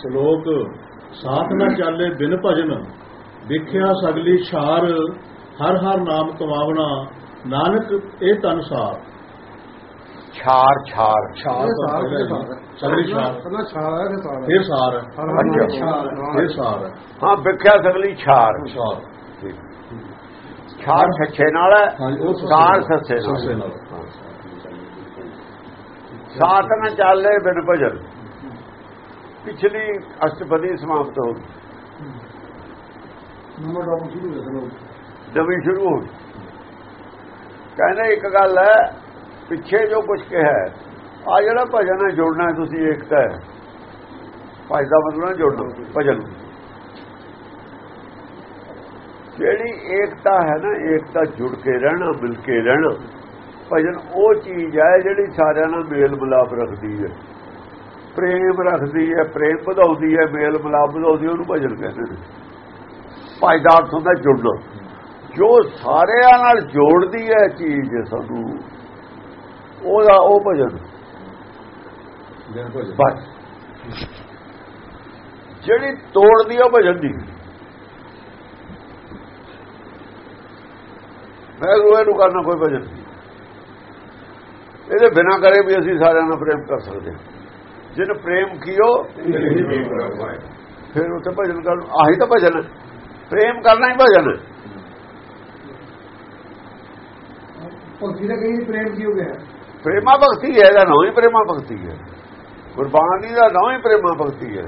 ਸ਼ਲੋਕ ਸਾਥ ਨਾ ਚਾਲੇ ਬਿਨ ਭਜਨ ਦੇਖਿਆ ਸਗਲੀ ਛਾਰ ਹਰ ਹਰ ਨਾਮ ਕਮਾਵਣਾ ਨਾਨਕ ਇਹ ਤਨ ਸਾਰ। ਛਾਰ ਛਾਰ। ਛਾਰ ਸਗਲੀ ਛਾਰ। ਪਹਿਲਾਂ ਹੈ ਫਿਰ ਸਾਰ ਫਿਰ ਸਾਰ ਹੈ। ਫਿਰ ਸਾਰ ਵਿਖਿਆ ਸਗਲੀ ਛਾਰ। ਛਾਰ ਛੱਛੇ ਨਾਲ ਸਾਰ ਸੱਸੇ ਨਾਲ। ਸਾਥ ਨਾ ਚੱਲੇ ਬਿਨ ਭਜਨ। ਪਿਛਲੀ ਅਸ਼ਟਪਦੀ ਸਮਾਪਤ ਹੋ ਗਈ ਨਵੀਂ ਸ਼ੁਰੂ ਹੋ ਗਈ ਕਹਿੰਦੇ ਇੱਕ ਗੱਲ ਹੈ ਪਿੱਛੇ ਜੋ ਕੁਝ ਕਿਹਾ ਆ ਜਿਹੜਾ ਭਜਨ ਹੈ ਜੋੜਨਾ ਤੁਸੀਂ ਏਕਤਾ ਹੈ। ਭਜ ਦਾ ਮਤਲਬ ਜੋੜਨਾ ਭਜਨ। ਜਿਹੜੀ ਏਕਤਾ ਹੈ ਨਾ ਏਕਤਾ ਜੁੜ ਕੇ ਰਹਿਣਾ ਮਿਲ ਕੇ ਰਹਿਣਾ ਭਜਨ ਉਹ ਚੀਜ਼ ਹੈ ਜਿਹੜੀ ਸਾਰਿਆਂ ਨਾਲ ਮੇਲ ਮਿਲਾਪ ਰੱਖਦੀ ਹੈ। ਪ੍ਰੇਮ ਰੱਖਦੀ ਹੈ ਪ੍ਰੇਮ ਵਧਾਉਂਦੀ ਹੈ ਮੇਲ ਮਿਲਾਪ ਵਧਾਉਂਦੀ ਹੈ, ਉਹਨੂੰ ਭਜਨ ਕਹਿੰਦੇ ਨੇ। ਭਜ ਦਾ ਅਰਥ ਹੁੰਦਾ ਜੁੜਨਾ। ਜੋ ਸਾਰਿਆਂ ਨਾਲ ਜੋੜਦੀ ਹੈ ਚੀਜ਼ ਸਾਨੂੰ ਉਹਦਾ ਉਹ ਭਜਨ। ਬਸ। ਜਿਹੜੀ ਤੋੜਦੀ ਉਹ ਭਜਨ ਦੀ। ਮੈਂ ਰੋਏ ਨੂੰ ਕਰਨਾ ਕੋਈ ਭਜਨ ਨਹੀਂ। ਇਹਦੇ ਬਿਨਾ ਕਰੇ ਵੀ ਅਸੀਂ ਸਾਰਿਆਂ ਨਾਲ ਪ੍ਰੇਮ ਕਰ ਸਕਦੇ ਹਾਂ। ਜਿਹਨੇ ਪ੍ਰੇਮ ਕੀਓ ਫਿਰ ਉੱਥੇ ਭਜਨ ਕਰਨ ਆਹੀ ਤਾਂ ਭਜਨ ਪ੍ਰੇਮ ਕਰਨਾ ਹੀ ਭਜਨ ਹੈ। ਭਗਤੀ ਦਾ ਕਈ ਪ੍ਰੇਮ ਕੀ ਹੋ ਗਿਆ। ਪ੍ਰੇਮਾ ਭਗਤੀ ਹੈ ਇਹਦਾ ਨਾਮ ਹੀ ਪ੍ਰੇਮਾ ਭਗਤੀ ਹੈ। ਗੁਰਬਾਣੀ ਦਾ ਨਾਮ ਹੀ ਪ੍ਰੇਮਾ ਭਗਤੀ ਹੈ।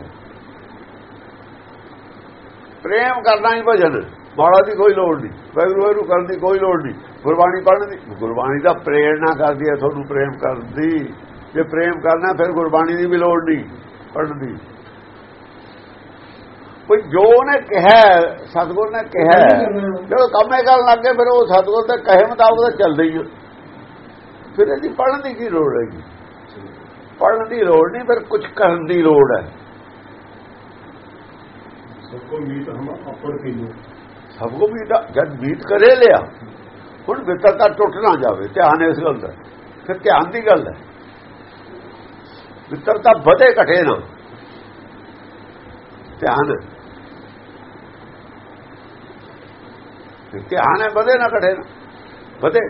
ਪ੍ਰੇਮ ਕਰਨਾ ਹੀ ਭਜਨ। ਮਾੜਾ ਦੀ ਕੋਈ ਲੋੜ ਨਹੀਂ। ਵੈਗਰੂ ਨੂੰ ਕਰਨ ਦੀ ਕੋਈ ਲੋੜ ਨਹੀਂ। ਗੁਰਬਾਣੀ ਪੜ੍ਹਨ ਦੀ ਗੁਰਬਾਣੀ ਦਾ ਪ੍ਰੇਰਣਾ ਕਰਦੀ ਹੈ ਤੁਹਾਨੂੰ ਪ੍ਰੇਮ ਕਰਨ ਦੀ। ਜੇ ਪ੍ਰੇਮ ਕਰਨਾ ਫਿਰ ਗੁਰਬਾਣੀ ਦੀ ਵੀ ਲੋੜ ਨਹੀਂ ਪੜ੍ਹਨ ਦੀ। ਕੋਈ ਜੋ ਨੇ ਕਿਹਾ ਸਤਗੁਰ ਨੇ ਕਿਹਾ ਜਦੋਂ ਕੰਮੇ ਕਰਨ ਲੱਗੇ ਫਿਰ ਉਹ ਸਤਗੁਰ ਦੇ ਕਹੇ ਮੁਤਾਬਕ ਤਾਂ ਚੱਲਦਾ ਹੀ ਹੈ। ਫਿਰ ਇਹਦੀ ਪੜ੍ਹਨ ਦੀ ਕੀ ਲੋੜ ਹੈਗੀ? ਪੜ੍ਹਨ ਦੀ ਲੋੜ ਨਹੀਂ ਫਿਰ ਕੁਝ ਕਰਨ ਦੀ ਲੋੜ ਹੈ। ਸਭ ਕੋ ਮੀਤ ਹਮ ਅਪਰ ਕੀਨੋ। ਸਭ ਕੋ ਵੀ ਜਦ ਮੀਤ ਕਰੇ ਲਿਆ ਹੁਣ ਵਿਤਰਤਾ ਟੁੱਟ ਨਾ ਜਾਵੇ ਧਿਆਨ ਇਸ ਗੱਲ ਦਾ। ਫਿਰ ਧਿਆਨ ਦੀ ਗੱਲ ਹੈ। ਮਿੱਤਰਤਾ ਵਧੇ ਘਟੇ ਨਾ। ਧਿਆਨ ਧਿਆਨ ਹੈ, ਵਧੇ ਨਾ ਘਟੇ ਨਾ। ਵਧੇ।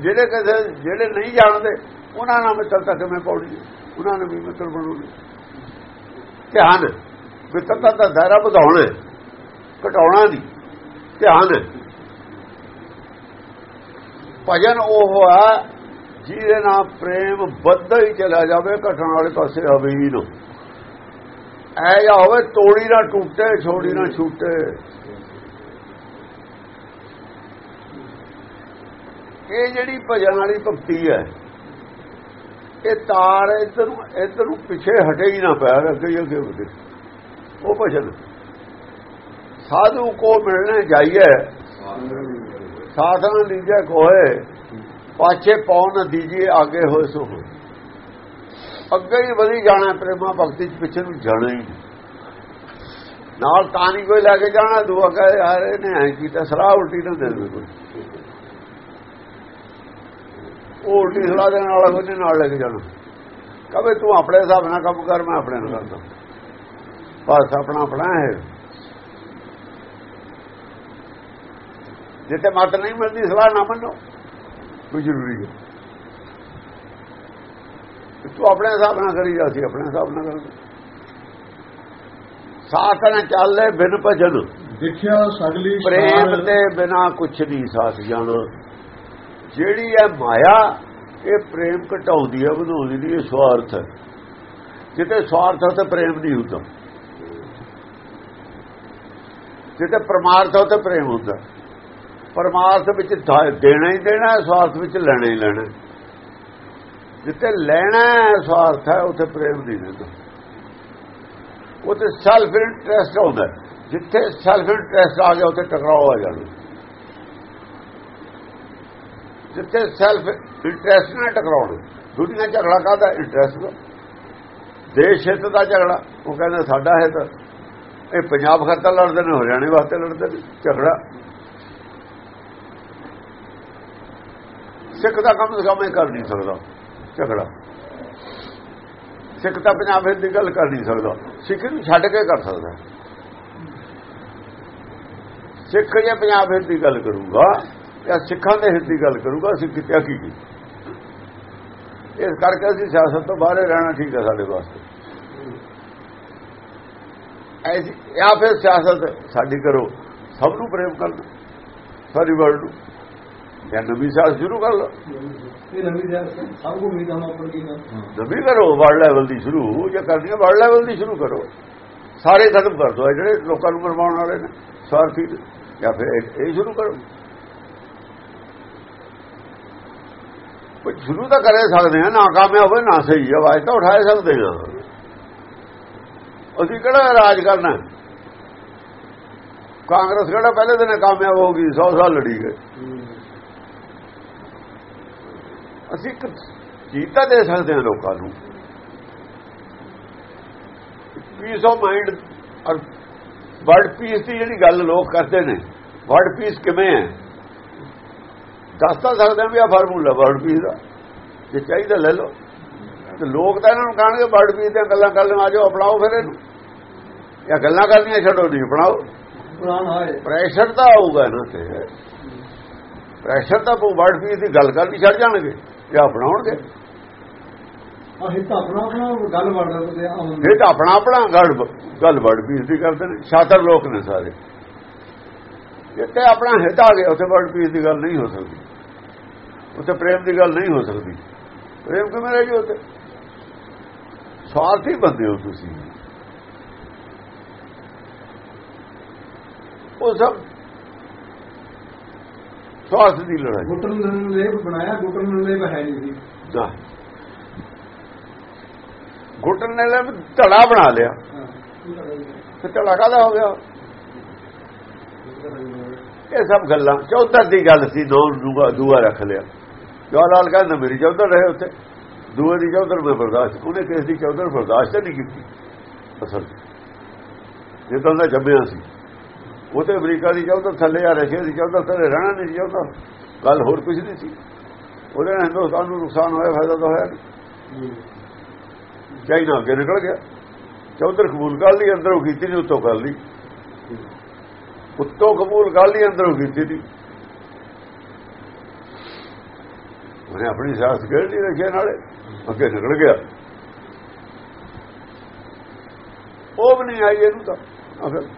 ਜਿਹੜੇ ਕਿਸੇ, ਜਿਹੜੇ ਨਹੀਂ ਜਾਣਦੇ, ਉਹਨਾਂ ਨਾਲ ਮਿੱਤਰਤਾ ਕਿਵੇਂ ਪਾਉਣੀ ਉਹਨਾਂ ਨੇ ਵੀ ਮਿੱਤਰ ਬਣਾਉਣੀ ਧਿਆਨ ਮਿੱਤਰਤਾ ਦਾ ਦਾਇਰਾ ਵਧਾਉਣਾ ਘਟਾਉਣਾ ਨਹੀਂ। ਧਿਆਨ ਹੈ। ਭਜਨ ਉਹ ਆ ਜਿਹਦੇ ਨਾਲ ਪ੍ਰੇਮ ਵੱਧਦਾ ਹੀ ਚਲਾ ਜਾਵੇ ਘਟਣ ਵਾਲੇ ਪਾਸੇ ਆਵੇ ਹੀ ਨਾ। ਐ ਜਾਂ ਹੋਵੇ ਤੋੜੀ ਨਾ ਟੁੱਟੇ ਛੋੜੀ ਨਾ ਛੂਟੇ। ਇਹ ਜਿਹੜੀ ਭਜਨ ਵਾਲੀ ਭਗਤੀ ਹੈ ਇਹ ਤਾਰ ਇਧਰ ਨੂੰ ਇਧਰ ਨੂੰ ਪਿੱਛੇ ਹਟੇ ਹੀ ਨਾ ਪੈਰ ਅੱਗੇ ਅੱਗੇ ਵਧੇ। ਉਹ ਭਜਨ। ਸਾਧੂ ਕੋ ਮਿਲਣੇ ਜਾਈਏ ਸਾਧਨ ਲੀਜੇ ਕੋਏ ਪਾਛੇ ਪਾਉ ਨਾ ਦੀਜੀਏ, ਆਗੇ ਹੋਏ ਸੋ ਹੋਏ। ਅੱਗੇ ਹੀ ਵਧੀ ਜਾਣਾ, ਪ੍ਰੇਮਾ ਭਗਤੀ ਚ ਪਿੱਛੇ ਨੂੰ ਜਾਣਾ ਹੀ ਨਾਲ ਤਾਂ ਨਹੀਂ ਕੋਈ ਲੈ ਕੇ ਜਾਣਾ, ਦੁਆ ਕਹੇ ਯਾਰ ਇਹਨੇ ਐ ਕੀਤਾ, ਸਲਾਹ ਉਲਟੀ ਨਾ ਦੇ ਦੇ ਕੋਈ। ਉਹ ਉਲਟੀ ਸਲਾਹ ਦੇਣ ਵਾਲਾ ਕੋਈ ਨਾਲ ਲੈ ਕੇ ਜਾਣਾ। ਕਹੇ, ਤੂੰ ਆਪਣੇ ਹਿਸਾਬ ਨਾਲ ਕੰਮ ਕਰ, ਮੈਂ ਆਪਣੇ ਨਾਲ ਕਰਦਾ। ਬਸ, ਆਪਣਾ ਆਪਣਾ ਹੈ ਜਿੱਤੇ ਮਤ ਨਹੀਂ ਮਿਲਦੀ, ਸਲਾਹ ਨਾ ਮੰਨੋ। ਕੋਈ ਜ਼ਰੂਰੀ ਹੈ ਤੂੰ ਆਪਣੇ ਹਿਸਾਬ ਨਾਲ ਕਰੀ ਜਾ ਸੀ ਆਪਣੇ ਹਿਸਾਬ ਨਾਲ ਕਰ ਸਾਥ ਨਾ ਚੱਲੇ ਬਿਨ ਭਜਨ। ਦੇਖਿਆ ਸਗਲੀ ਪ੍ਰੇਮ ਤੇ ਬਿਨਾ ਕੁਛ ਨਹੀਂ ਸਾਥ ਜਾਣਾ। ਜਿਹੜੀ ਹੈ ਮਾਇਆ ਇਹ ਪ੍ਰੇਮ ਘਟਾਉਂਦੀ ਹੈ ਵਧਾਉਂਦੀ ਨਹੀਂ ਇਹ ਸਵਾਰਥ ਹੈ। ਜਿੱਤੇ ਸਵਾਰਥ ਤੇ ਪ੍ਰੇਮ ਨਹੀਂ ਹੁੰਦਾ। ਜਿੱਤੇ ਪਰਮਾਰਥ ਹੈ ਤੇ ਪ੍ਰੇਮ ਹੁੰਦਾ। ਪਰਮਾਰਥ ਵਿੱਚ ਦੇਣਾ ਹੀ ਦੇਣਾ, ਸਵਾਰਥ ਵਿੱਚ ਲੈਣਾ ਹੀ ਲੈਣਾ। ਜਿੱਥੇ ਲੈਣਾ ਸਵਾਰਥ ਹੈ, ਉੱਥੇ ਪ੍ਰੇਮ ਨਹੀਂ ਦਿੰਦਾ ਉੱਥੇ ਸੈਲਫ ਇੰਟਰਸਟ ਆਉਂਦਾ ਜਿੱਥੇ ਸੈਲਫ ਇੰਟਰਸਟ ਆ ਗਿਆ, ਉੱਥੇ ਟਕਰਾਅ ਆ ਜਾਣਾ। ਜਿੱਥੇ ਸੈਲਫ ਇੰਟਰਸਟ ਨਾਲ ਟਕਰਾਉਣਾ। ਦੁਨੀਆ ਝਗੜਾ ਕਾਹਦਾ ਇੰਟਰਸਟ ਦਾ? ਦੇਸ਼ ਹਿੱਤ ਦਾ ਝਗੜਾ। ਉਹ ਕਹਿੰਦਾ ਸਾਡਾ ਹਿੱਤ। ਇਹ ਪੰਜਾਬ ਖਾਤਰ ਲੜਦੇ ਨੇ, ਹਰਿਆਣੇ ਵਾਸਤੇ ਲੜਦੇ ਨੇ। ਝਗੜਾ। ਸਿੱਖ ਦਾ ਕੰਮ ਕੰਮ ਇਹ ਕਰ ਨਹੀਂ ਸਕਦਾ, ਝਗੜਾ। ਸਿੱਖ ਤਾਂ ਪੰਜਾਬ ਹਿੱਤ ਦੀ ਗੱਲ ਕਰ ਨਹੀਂ ਸਕਦਾ, ਸਿੱਖ ਨੂੰ ਛੱਡ ਕੇ ਕਰ ਸਕਦਾ। ਸਿੱਖ ਜੇ ਪੰਜਾਬ ਹਿੱਤ ਦੀ ਗੱਲ ਕਰੂਗਾ, ਜਾਂ ਸਿੱਖਾਂ ਦੇ ਹਿੱਤ ਦੀ ਗੱਲ ਕਰੂਗਾ ਸਿੱਖ ਕਿਆ ਕੀ ਕੀ ਇਸ ਕਰਕੇ ਅਸੀਂ ਸਿਆਸਤ ਤੋਂ ਬਾਹਰ ਰਹਿਣਾ ਠੀਕ ਹੈ ਸਾਡੇ ਵਾਸਤੇ। ਐਸੀ ਜਾਂ ਫਿਰ ਸਿਆਸਤ ਸਾਡੀ ਕਰੋ, ਸਭ ਨੂੰ ਪ੍ਰੇਮ ਕਰ ਲਓ ਸਾਰੀ ਵਰਲਡ ਨੂੰ। ਜਾਂ ਨਵੀਂ ਸਿਆਸਤ ਸ਼ੁਰੂ ਕਰ ਲਓ। ਇਹ ਨਵੀਂ ਸਿਆਸਤ ਸਭ ਨੂੰ ਉਮੀਦਾਂ ਉੱਪਰ ਕੀ ਨਵੀਂ ਕਰੋ ਵਰਲਡ ਲੈਵਲ ਦੀ ਸ਼ੁਰੂ ਜੇ ਕਰਨੀ ਹੈ ਵਰਲਡ ਲੈਵਲ ਦੀ ਸ਼ੁਰੂ ਕਰੋ। ਸਾਰੇ ਖਤਮ ਕਰ ਇਹ ਜਿਹੜੇ ਲੋਕਾਂ ਨੂੰ ਮਰਵਾਉਣ ਵਾਲੇ ਨੇ ਸਵਾਰਥੀ। ਜਾਂ ਫਿਰ ਇਹ ਸ਼ੁਰੂ ਕਰੋ। ਕੁਝ ਸ਼ੁਰੂ ਤਾਂ ਕਰੇ ਸਕਦੇ ਹਾਂ ਨਾ ਕਾਮਯਾਬ ਹੋਵੇ ਨਾ ਸਹੀ ਆਵਾਜ਼ ਤਾਂ ਉਠਾਏ ਸਕਦੇ ਹਾਂ। ਅਸੀਂ ਕਿਹੜਾ ਰਾਜ ਕਰਨਾ? ਕਾਂਗਰਸ ਕਿਹੜਾ ਪਹਿਲੇ ਦਿਨ ਕਾਮਯਾਬ ਹੋ ਗਈ 100 ਸਾਲ ਲੜੀ ਗਏ। ਅਸੀਂ ਇੱਕ ਚੀਜ਼ ਤਾਂ ਦੇ ਸਕਦੇ ਹਾਂ ਲੋਕਾਂ ਨੂੰ। ਪੀਸ ਆਫ ਮਾਈਂਡ ਔਰ ਵਰਡ ਪੀਸ ਦੀ ਜਿਹੜੀ ਗੱਲ ਲੋਕ ਕਰਦੇ ਨੇ ਵਰਡ ਪੀਸ ਕਿਵੇਂ ਹੈ? ਦੱਸ ਤਾਂ ਸਕਦੇ ਹਾਂ ਵੀ ਆ ਫਾਰਮੂਲਾ ਵਰਡ ਪੀਸ ਦਾ। ਜੇ ਚਾਹੀਦਾ ਲੈ ਲਓ। ਤੇ ਲੋਕ ਤਾਂ ਇਹਨਾਂ ਨੂੰ ਕਹਣਗੇ ਵਰਡ ਪੀਸ ਦੀਆਂ ਗੱਲਾਂ ਕਰ ਲੈਣ ਆਜੋ ਅਪਣਾਓ ਫਿਰ ਇਹਨੂੰ। ਜਾਂ ਗੱਲਾਂ ਕਰਨੀਆਂ ਛੱਡੋ ਨਹੀਂ ਅਪਣਾਓ। ਪ੍ਰੈਸ਼ਰ ਤਾਂ ਆਊਗਾ ਨਾ ਤੇ। ਪ੍ਰੈਸ਼ਰ ਤਾਂ ਵਰਡ ਪੀਸ ਦੀ ਗੱਲ ਕਰਨੀ ਛੱਡ ਜਾਣਗੇ। ਜਾਂ ਅਪਣਾਉਣਗੇ। ਆ ਹਿੱਤ ਆਪਣਾ ਆਪਣਾ ਗੱਲ ਵੜਦਾ ਤੇ ਆਉਂਦੇ। ਇਹ ਤਾਂ ਆਪਣਾ ਆਪਣਾ ਗੱਲ ਗੱਲ ਵਰਡ ਪੀਸ ਦੀ ਕਰਦੇ ਨੇ। ਸ਼ਾਤਰ ਲੋਕ ਨੇ ਸਾਰੇ। ਜਿੱਤੇ ਆਪਣਾ ਹਿੱਤ ਆ ਗਿਆ ਉੱਥੇ ਵਰਡ ਪੀਸ ਦੀ ਗੱਲ ਨਹੀਂ ਹੋ ਸਕਦੀ। ਉੱਥੇ ਪ੍ਰੇਮ ਦੀ ਗੱਲ ਨਹੀਂ ਹੋ ਸਕਦੀ। ਪ੍ਰੇਮ ਕਿਵੇਂ ਰਹਿ ਜੂ ਉੱਥੇ? ਸਵਾਰਥੀ ਬੰਦੇ ਹੋ ਤੁਸੀਂ। ਉਹ ਸਭ ਸਵਾਰਥ ਦੀ ਲੜਾਈ। ਗੁੱਟਨ ਨੇ ਲੇਪ ਬਣਾਇਆ ਗੁੱਟਨ ਨੇ ਲੇਪ ਹੈ ਨਹੀਂ ਸੀ। ਨਾ ਘੁੱਟਣ ਨੇ ਲੈ ਧੜਾ ਬਣਾ ਲਿਆ। ਤੇ ਧੜਾ ਕਾਹਦਾ ਹੋ ਗਿਆ? ਇਹ ਸਭ ਗੱਲਾਂ। ਚੌਧਰ ਦੀ ਗੱਲ ਸੀ ਦੋ ਦੂਆ ਦੂਆ ਰੱਖ ਲਿਆ। ਜਵਾਹਰ ਲਾਲ ਕਹਿੰਦਾ ਮੇਰੀ ਚੌਧਰ ਰਹੇ ਉੱਥੇ। ਦੂਏ ਦੀ ਚੌਧਰ ਮੈਂ ਬਰਦਾਸ਼ਤ ਉਹਨੇ ਕਿਸ ਦੀ ਚੌਧਰ ਬਰਦਾਸ਼ਤ ਨਹੀਂ ਕੀਤੀ। ਅਸਲ ਜਦੋਂ ਦਾ ਜੰਮਿਆ ਸੀ। ਉਹ ਤੇ ਅਮਰੀਕਾ ਦੀ ਚਾਹੁੰਦਾ ਥੱਲੇ ਆ ਰਸ਼ੀਆ ਦੀ ਚਾਹੁੰਦਾ ਥੱਲੇ ਰਹਿਣਾ ਨਹੀਂ ਚਾਹੁੰਦਾ ਗੱਲ ਹੋਰ ਕੁਝ ਨਹੀਂ ਸੀ। ਉਹਦੇ ਨਾਲ ਹਿੰਦੁਸਤਾਨ ਨੂੰ ਨੁਕਸਾਨ ਹੋਇਆ, ਫਾਇਦਾ ਤਾਂ ਹੋਇਆ ਨਹੀਂ। ਚਾਈਨਾ ਅੱਗੇ ਨਿਕਲ ਗਿਆ। ਚੌਧਰ ਕਬੂਲ ਕਰ ਲਈ, ਅੰਦਰੋਂ ਕੀਤੀ ਨਹੀਂ, ਉੱਤੋਂ ਕਰ ਲਈ। ਉੱਤੋਂ ਕਬੂਲ ਕਰ ਲਈ, ਅੰਦਰੋਂ ਕੀਤੀ ਨਹੀਂ। ਉਹਨੇ ਆਪਣੀ ਸਾਸ ਖੇਡ ਰੱਖਿਆ ਨਾਲੇ, ਅੱਗੇ ਨਿਕਲ ਗਿਆ। ਉਹ ਵੀ ਨਹੀਂ ਆਈ ਇਹਨੂੰ ਤਾਂ ਅਸਲ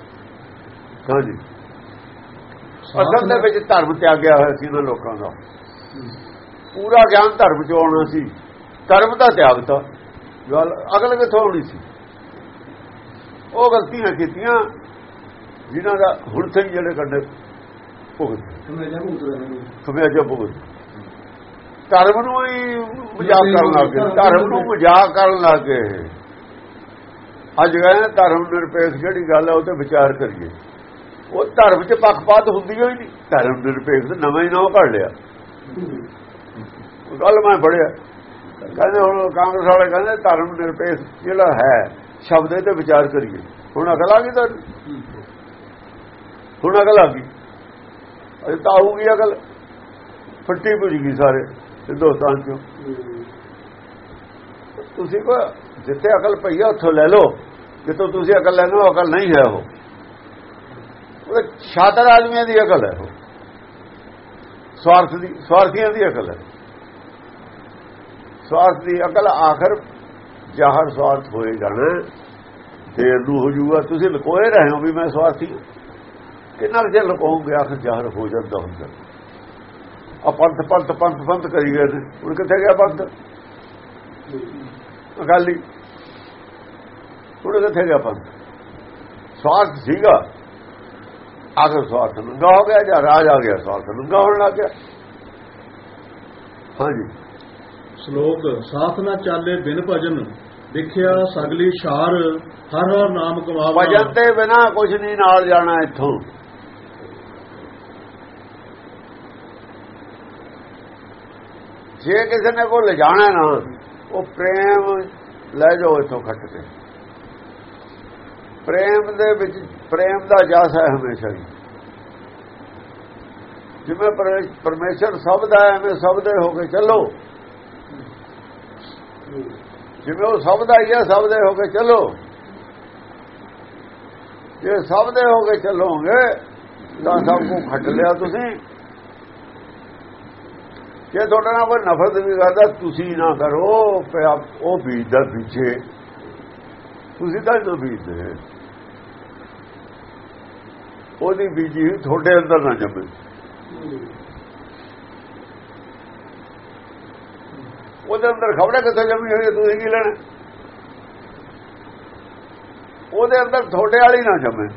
ਹਾਂਜੀ। ਅਸਲ ਦੇ ਵਿੱਚ ਧਰਮ ਤਿਆਗਿਆ ਹੋਇਆ ਸੀ ਉਹਨਾਂ ਲੋਕਾਂ ਦਾ। ਪੂਰਾ ਗਿਆਨ ਧਰਮ ਚ ਆਉਣਾ ਸੀ। ਧਰਮ ਦਾ ਤਿਆਗਤਾ ਗੱਲ ਅਗਲ ਕਿੱਥੋਂ ਆਉਣੀ ਸੀ। ਉਹ ਗਲਤੀਆਂ ਕੀਤੀਆਂ ਜਿਨ੍ਹਾਂ ਦਾ ਹੁਣ ਤੱਕ ਜਿਹੜੇ ਕੱਢੇ ਭੁਗਤ ਮੈਂ ਜਾਂ ਭੁਗਤ ਧਰਮ ਨੂੰ ਹੀ ਮਜ਼ਾਕ ਕਰਨ ਲੱਗੇ ਧਰਮ ਨੂੰ ਮਜ਼ਾਕ ਕਰਨ ਲੱਗੇ ਅੱਜ ਗਏ ਧਰਮ ਨਿਰਪੇਖ ਜਿਹੜੀ ਗੱਲ ਹੈ ਉਹ ਤੇ ਵਿਚਾਰ ਕਰੀਏ। ਉਹ ਧਰਮ 'ਚ ਪੱਖਪਾਤ ਹੁੰਦੀ ਹੋਈ ਨਹੀਂ। ਧਰਮ ਨਿਰਪੇਖ ਤੇ ਨਵਾਂ ਹੀ ਨਾਮ ਘੜ ਲਿਆ। ਗੱਲ ਮੈਂ ਪੜਿਆ ਕਹਿੰਦੇ ਹੁਣ ਕਾਂਗਰਸ ਵਾਲੇ ਕਹਿੰਦੇ ਧਰਮ ਨਿਰਪੇਖ ਜਿਹੜਾ ਹੈ, ਸ਼ਬਦ ਤੇ ਵਿਚਾਰ ਕਰੀਏ। ਹੁਣ ਅਕਲ ਆ ਗਈ ਤਾਂ ਹੁਣ ਅਕਲ ਆ ਗਈ। ਅਜੇ ਤਾਂ ਆਊਗੀ ਅਕਲ। ਫੱਟੀ ਪੁੱਜ ਗਈ ਸਾਰੇ ਹਿੰਦੁਸਤਾਨ ਚੋਂ। ਤੁਸੀਂ ਕੋ ਜਿੱਥੇ ਅਕਲ ਪਈ ਆ, ਉੱਥੋਂ ਲੈ ਲਓ। ਜਿੱਥੋਂ ਤੁਸੀਂ ਅਕਲ ਲੈਣੋ ਅਕਲ ਨਹੀਂ ਹੈ ਉਹ। ਉਹ ਸ਼ਾਤਰ ਆਦਮੀਆਂ ਦੀ ਅਕਲ ਹੈ ਉਹ। ਸਵਾਰਥ ਦੀ ਸਵਾਰਥੀਆਂ ਦੀ ਅਕਲ ਹੈ। ਸਵਾਰਥ ਦੀ ਅਕਲ ਆਖਰ ਜਾਹਰ ਸਵਾਰਥ ਹੋਏ ਜਾਣਾ ਦੇਰ ਨੂੰ ਹੋ ਜੂਗਾ। ਤੁਸੀਂ ਲਕੋਏ ਰਹੇ ਹੋ ਵੀ ਮੈਂ ਸਵਾਰਥੀ ਹਾਂ। ਕਿੰਨਾ ਕੁ ਚਿਰ ਲਕੋਉਂਗੇ? ਆਖਰ ਜਾਹਰ ਹੋ ਜਾਂਦਾ ਹੁੰਦਾ। ਆ ਪੰਥ ਪੰਥ ਪੰਥ ਪੰਥ ਕਰੀ ਗਏ ਨੇ। ਹੁਣ ਕਿੱਥੇ ਗਿਆ ਪੰਥ? ਅਕਾਲੀ। ਹੁਣ ਕਿੱਥੇ ਗਿਆ ਪੰਥ? ਸਵਾਰਥ ਸੀਗਾ। ਆਖਰ ਸਵਾਰਥ ਨੰਗਾ ਹੋ ਗਿਆ ਜਾਂ ਰਾਜ ਆ ਗਿਆ ਸਵਾਰਥ ਨੰਗਾ ਹੋਣ ਲੱਗ ਗਿਆ। ਹਾਂਜੀ। ਸ਼ਲੋਕ ਸਾਥ ਨਾ ਚਾਲੇ ਬਿਨ ਭਜਨ ਦੇਖਿਆ ਸਗਲੀ ਸ਼ਾਰ ਹਰ ਹਰ ਨਾਮ ਕਮਾਵਾ। ਭਜਨ ਤੇ ਬਿਨਾ ਕੁਝ ਨਹੀਂ ਨਾਲ ਜਾਣਾ ਇੱਥੋਂ। ਜੇ ਕਿਸੇ ਨੇ ਕੋ ਲਿਜਾਣਾ ਨਾ ਉਹ ਪ੍ਰੇਮ ਲੈ ਜਾਓ ਇੱਥੋਂ ਖੱਟ ਕੇ। ਪ੍ਰੇਮ ਦੇ ਵਿੱਚ ਪ੍ਰੇਮ ਦਾ ਜਸ ਹੈ ਹਮੇਸ਼ਾ ਹੀ। ਜਿਵੇਂ ਪਰਮੇ- ਪਰਮੇਸ਼ਰ ਸਭ ਦਾ ਐਵੇਂ ਸਭ ਦੇ ਹੋ ਕੇ ਚੱਲੋ। ਜਿਵੇਂ ਉਹ ਸਭ ਦਾ ਹੀ ਹੈ ਸਭ ਦੇ ਹੋ ਕੇ ਚੱਲੋ। ਜੇ ਸਭ ਦੇ ਹੋ ਕੇ ਚੱਲੋਗੇ, ਤਾਂ ਸਭ ਨੂੰ ਖੱਟ ਲਿਆ ਤੁਸੀਂ। ਜੇ ਤੁਹਾਡਾ ਨਾਲ ਕੋਈ ਨਫ਼ਰਤ ਵੀ ਕਰਦਾ, ਤੁਸੀਂ ਨਾ ਕਰੋ ਉਹ ਬੀਜਦਾ ਪਿੱਛੇ। ਤੁਸੀਂ ਤਾਂ ਨਾ ਬੀਜਦੇ। ਉਹਦੀ ਬੀਜੀ ਤੁਹਾਡੇ ਅੰਦਰ ਨਾ ਜੰਮੇ। ਉਹਦੇ ਅੰਦਰ ਖਬਰੇ ਕਿੱਥੇ ਜੰਮੀ ਹੋਈ ਤੁਸੀਂ ਕੀ ਲੈਣਾ? ਉਹਦੇ ਅੰਦਰ ਤੁਹਾਡੇ ਵਾਲੀ ਨਾ ਜੰਮੇ।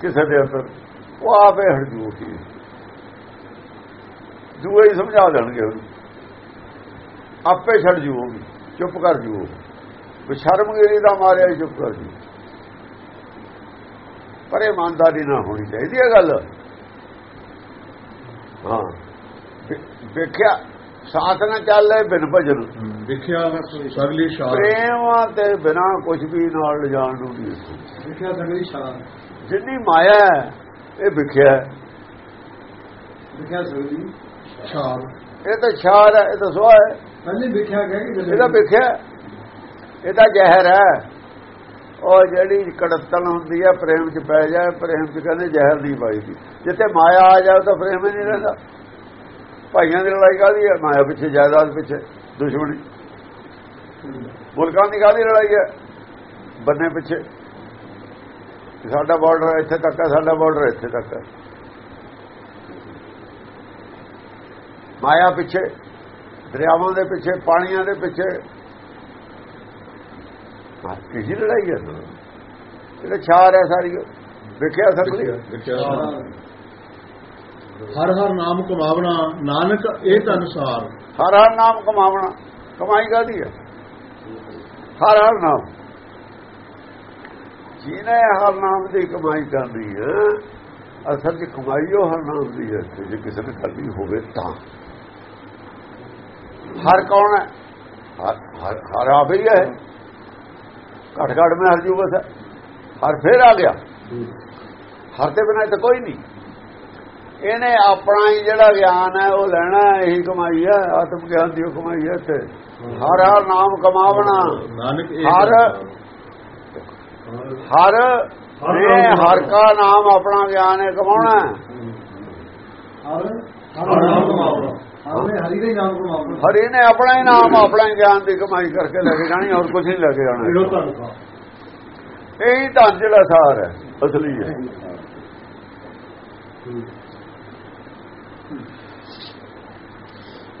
ਕਿਸੇ ਦੇ ਅੰਦਰ। ਉਹ ਆਪੇ ਹਟ ਕੀ ਦੂਏ ਹੀ ਸਮਝਾ ਦੇਣਗੇ ਉਹਨੂੰ। ਆਪੇ ਛੱਡ ਜੂਗੀ, ਚੁੱਪ ਕਰ ਜੂ ਵੀ ਸ਼ਰਮਗਿਰੀ ਦਾ ਮਾਰਿਆ ਹੀ ਚੁੱਪ ਕਰ ਜੂ ਪਰ ਇਹ ਇਮਾਨਦਾਰੀ ਨਾ ਹੋਣੀ ਚਾਹੀਦੀ ਹੈ ਗੱਲ। ਹਾਂ। ਵੇਖਿਆ ਸਾਥ ਨਾ ਚੱਲੇ ਬਿਨ ਭਜਨ। ਵਿਖਿਆ ਸਗਲੀ ਸ਼ਾਰ ਪ੍ਰੇਮ ਤੇ ਬਿਨਾ ਕੁਝ ਵੀ ਨਾਲ ਲਿਜਾਣ ਨੂੰ ਨਹੀਂ ਲਿਖਿਆ ਸਗਲੀ ਸ਼ਾਨ। ਜਿੰਨੀ ਮਾਇਆ ਹੈ, ਇਹ ਵਿਖਿਆ ਹੈ। ਲਿਖਿਆ ਸਗਲੀ ਸ਼ਾਰ ਇਹ ਤਾਂ ਛਾਰ ਹੈ ਇਹ ਤਾਂ ਸੁਆ ਹੈ। ਪਹਿਲੇ ਗਿਆ ਕਿ ਇਹਦਾ ਵਿਖਿਆ। ਇਹ ਤਾਂ ਜ਼ਹਿਰ ਹੈ। ਉਹ ਜਿਹੜੀ ਕੜਤਨ ਹੁੰਦੀ ਹੈ ਪ੍ਰੇਮ ਚ ਪੈ ਜਾਏ, ਪ੍ਰੇਮ ਚ ਕਹਿੰਦੇ ਜ਼ਹਿਰ ਦੀ ਪਾਈ ਦੀ। ਜਿੱਥੇ ਮਾਇਆ ਆ ਜਾਵੇ ਤਾਂ ਪ੍ਰੇਮ ਹੀ ਨਹੀਂ ਰਹਿੰਦਾ। ਭਾਈਆਂ ਦੀ ਲੜਾਈ ਕਾਹਦੀ ਹੈ ਮਾਇਆ ਪਿੱਛੇ, ਜਾਇਦਾਦ ਪਿੱਛੇ, ਦੁਸ਼ਮਣੀ। ਮੁਲਕਾਂ ਦੀ ਕਾਹਦੀ ਲੜਾਈ ਹੈ ਬੰਨੇ ਪਿੱਛੇ। ਸਾਡਾ ਬਾਰਡਰ ਇੱਥੇ ਤੱਕ ਹੈ ਸਾਡਾ ਬਾਰਡਰ ਇੱਥੇ ਤੱਕ ਹੈ ਮਾਇਆ ਪਿੱਛੇ, ਦਰਿਆਵਾਂ ਦੇ ਪਿੱਛੇ, ਪਾਣੀਆਂ ਦੇ ਪਿੱਛੇ ਹਾਂ, ਕਿਹਦੀ ਲੜਾਈ ਹੈ ਇਹ ਛਾਰ ਹੈ ਸਾਰੀ ਵਿਖਿਆ ਸਕਦੀ ਹਰ ਹਰ ਨਾਮ ਕਮਾਵਣਾ ਨਾਨਕ ਇਹ ਤਨਸਾਰ ਹਰ ਹਰ ਨਾਮ ਕਮਾਵਣਾ ਕਮਾਈ ਕਾਦੀ ਹੈ ਹਰ ਹਰ ਨਾਮ। ਜਿਹਨੇ ਹਰ ਨਾਮ ਦੀ ਕਮਾਈ ਕਰਨੀ ਹੈ ਅਸਲ 'ਚ ਕਮਾਈ ਉਹ ਹਰ ਨਾਮ ਦੀ ਹੈ ਤੇ ਜੇ ਕਿਸੇ ਨੇ ਕਰਨੀ ਹੋਵੇ ਤਾਂ। ਹਰ ਕੌਣ ਹੈ? ਹਰ ਹਰ ਹਰ ਆਪ ਹੀ ਹੈ। ਘਟ ਘਟ ਮੈਂ ਹਰ ਜੂ ਬਸ ਹਰ ਫੇਰ ਆ ਗਿਆ। ਹਰ ਦੇ ਬਿਨਾਂ ਤਾਂ ਕੋਈ ਨਹੀਂ। ਇਹਨੇ ਆਪਣਾ ਹੀ ਜਿਹੜਾ ਗਿਆਨ ਹੈ ਉਹ ਲੈਣਾ ਇਹੀ ਕਮਾਈ ਹੈ ਆਤਮ ਗਿਆਨ ਦੀ ਕਮਾਈ ਹੈ ਤੇ ਹਰ ਹਰ ਨਾਮ ਕਮਾਵਣਾ। ਹਰ ਹਰ ਨੇ ਹਰ ਕਾ ਨਾਮ ਆਪਣਾ ਗਿਆਨ ਹੈ ਕਮਾਉਣਾ। ਹਰ ਹਰ ਨਾਮ ਕਮਾਉਣਾ। ਹਰ ਨੇ ਆਪਣਾ ਹੀ ਨਾਮ ਆਪਣਾ ਹੀ ਗਿਆਨ ਦੀ ਕਮਾਈ ਕਰਕੇ ਲੈ ਕੇ ਜਾਣੀ ਹੋਰ ਕੁਝ ਨਹੀਂ ਲੈ ਕੇ ਜਾਣਾ। ਇਹੋ ਤਾਂ ਜਿਹੜਾ ਸਾਰ ਹੈ ਅਸਲੀ ਹੈ।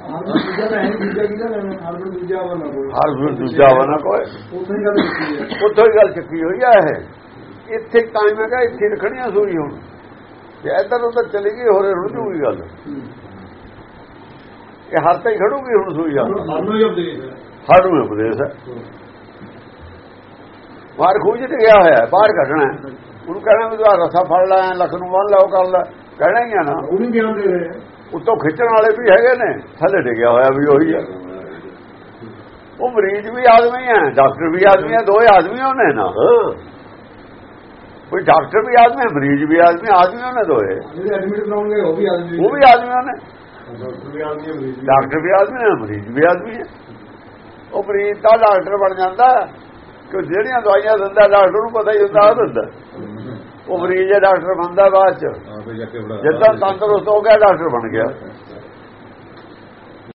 ਹਰ ਨੂੰ ਦੂਜਾ ਤਾਂ ਹੈ ਨੀ, ਦੂਜਾ ਕਿਹਦਾ ਲੈਣਾ ਹਰ ਨੂੰ ਦੂਜਾ ਵਾਲਾ ਕੋਈ। ਹੈ ਉੱਥੋਂ ਹੀ ਗੱਲ ਚੱਕੀ ਹੋਈ ਆ ਇਹ। ਇੱਥੇ ਟਾਈਮ ਹੈਗਾ ਇੱਥੇ ਰੱਖਣੀਆਂ ਸੂਈ ਹੁਣ। ਜੇ ਇੱਧਰ ਉੱਧਰ ਚਲੀ ਗਈ ਹੋਰੇ ਰੁੱਝ ਜੂਗੀ ਗੱਲ। ਇਹ ਹਰ ਤੇ ਹੀ ਖੜੂਗੀ ਹੁਣ ਸੂਈ ਆ ਹਰ ਨੂੰ ਹੀ ਉਪਦੇਸ਼ ਹੈ। ਉਪਦੇਸ਼ ਹੈ। ਬਾਹਰ ਖੂਜ ਤੇ ਗਿਆ ਹੋਇਆ ਹੈ, ਬਾਹਰ ਕੱਢਣਾ ਹੈ। ਉਹਨੂੰ ਕਹਿਣਾ ਵੀ ਤੂੰ ਰਸਾ ਫੜ ਲੈ ਲੱਖ ਨੂੰ ਬੰਨ ਲਾਓ ਕਰ ਲੈ। ਕਹਿਣਾ ਹੀ ਆ ਨਾ। ਉਹ ਵੀ ਗਿਆਨ ਦੇ ਰਹੇ ਉੱਤੋਂ ਖਿੱਚਣ ਵਾਲੇ ਵੀ ਹੈਗੇ ਨੇ ਥੱਲੇ ਡਿੱਗਿਆ ਹੋਇਆ ਵੀ ਉਹੀ ਹੈ ਉਹ ਮਰੀਜ਼ ਵੀ ਆਦਮੀ ਹੈ ਡਾਕਟਰ ਵੀ ਆਦਮੀ ਹੈ ਦੋਏ ਆਦਮੀ ਹੋਣੇ ਨਾ ਕੋਈ ਡਾਕਟਰ ਵੀ ਆਦਮੀ ਹੈ ਮਰੀਜ਼ ਵੀ ਆਦਮੀ ਆਦਮੀ ਹੋਣੇ ਦੋਏ ਜਿਹੜੇ ਐਡਮਿਟ ਕਰਾਉਣਗੇ ਉਹ ਵੀ ਆਦਮੀ ਉਹ ਵੀ ਆਦਮੀ ਹੋਣੇ ਡਾਕਟਰ ਵੀ ਆਦਮੀ ਹੈ ਮਰੀਜ਼ ਵੀ ਆਦਮੀ ਹੈ ਉਹ ਮਰੀਜ਼ ਤਾਂ ਡਾਕਟਰ ਬਣ ਜਾਂਦਾ। ਕਿ ਜਿਹੜੀਆਂ ਦਵਾਈਆਂ ਦਿੰਦਾ ਡਾਕਟਰ ਨੂੰ ਪਤਾ ਹੀ ਹੁੰਦਾ ਉਹ ਦਿੰਦਾ। ਉਹ ਮਰੀਜ਼ ਹੈ ਡਾਕਟਰ ਬਣਦਾ ਬਾਅਦ ਚ। ਜਿੱਦਾਂ ਤੰਦਰੁਸਤ ਹੋ ਗਿਆ ਡਾਕਟਰ ਬਣ ਗਿਆ।